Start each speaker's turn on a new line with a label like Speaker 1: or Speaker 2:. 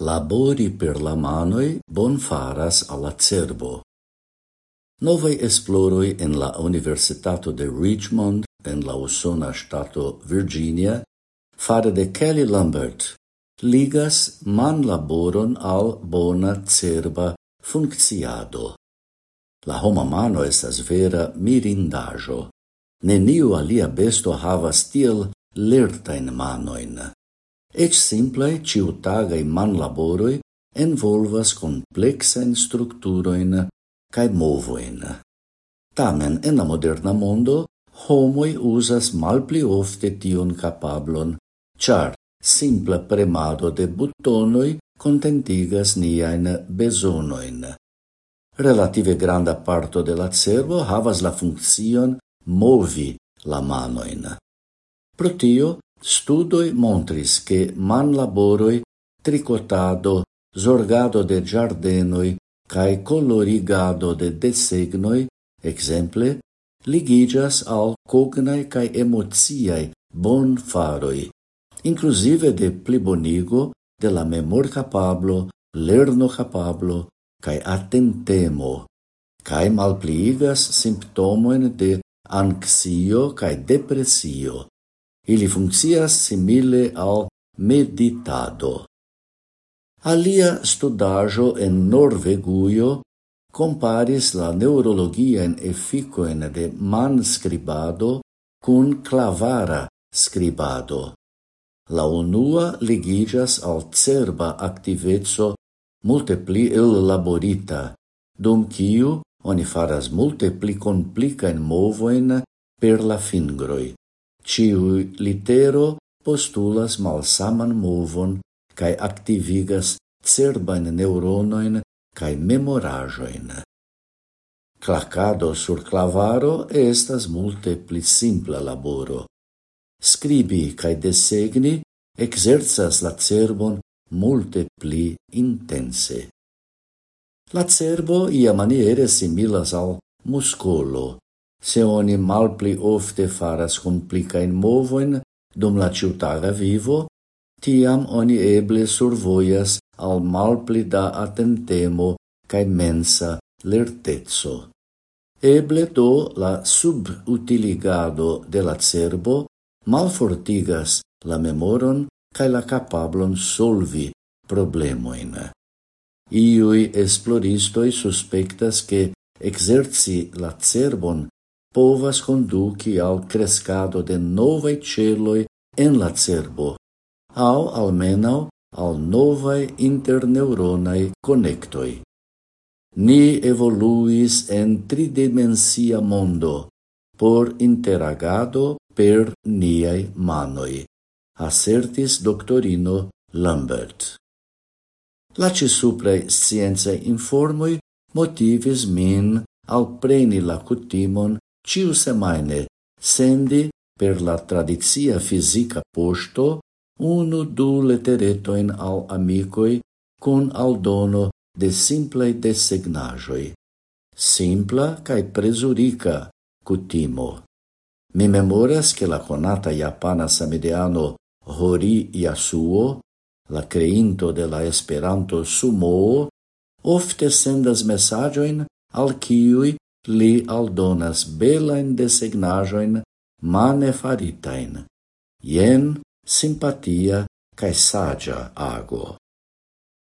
Speaker 1: Labori per la manoi bon faras alla cerbo. Novai esploroi en la Universitato de Richmond en la usona stato Virginia fare de Kelly Lambert ligas manlaboron al bona cerba funcciado. La homa mano estas vera mirindajo. Neniu alia besto havas tiel lertain manoin. Eĉ simplaj man laboroi envolvas complexen structuroin cae movoin. Tamen en la moderna mondo homoi uzas malpli ofte tion capablon, char simple premado de butonoi contentigas niain besonoin. Relative granda parto de la cervo havas la funccion movi la manoin. Pro tio, Studoi montris che manlaboroi, tricotado, zorgado de giardenoi cae colorigado de desegnoi, exemple, ligigas al cognae cae emoziae bonfaroi, inclusive de plibonigo de la memor capablo, lerno capablo, cae attentemo, cae malpliigas simptomoen de anxio cae depresio, Ili funccias simile al meditado. Alia studajo en Norvegujo comparis la neurologia en efficoen de man scribado cun clavara scribado. La unua ligigas al cerba activezzo multe pli ellaborita, dum kiu oni faras multe pli complicaen movoen per la fingroi ciu litero postulas malsaman movon kai activigas cerbajn neuronoin kai memorajoin. Clacado sur clavaro estas multe pli simpla laboro. Scribi kai desegni exerzas la cerbon multe pli intense. La cerbo ia maniere similas al muscolo, se oni malpli ofte faras complica in movoin dum la ciutaga vivo, tiam oni eble survoias al malpli da attentemo cae mensa lertezzo. Eble do la subutiligado de la cerbo malfortigas la memoron cae la capablon solvi problemoin. Iui esploristoi suspectas che exerci la cerbon povas conduci al crescado de novae celoi en la cerbo, au almenau al novae interneuronai connectoi. Ni evoluis en tridimensia mondo por interagado per niai manoi, assertis doctorino Lambert. La ci suprae informoi motivis min al preni la cutimon ciu semaine sendi per la tradizia fisica posto unu du letteretoin al amicoi con al dono de simplei designajoi. Simpla cae presurica cutimo. Mi memoras che la conata japana samideano Hori Yasuo, la creinto de la Esperanto Sumo, ofte sendas messagioin al kiui Li aldonas belain designajoin mane faritain. jen simpatia cae sagia ago.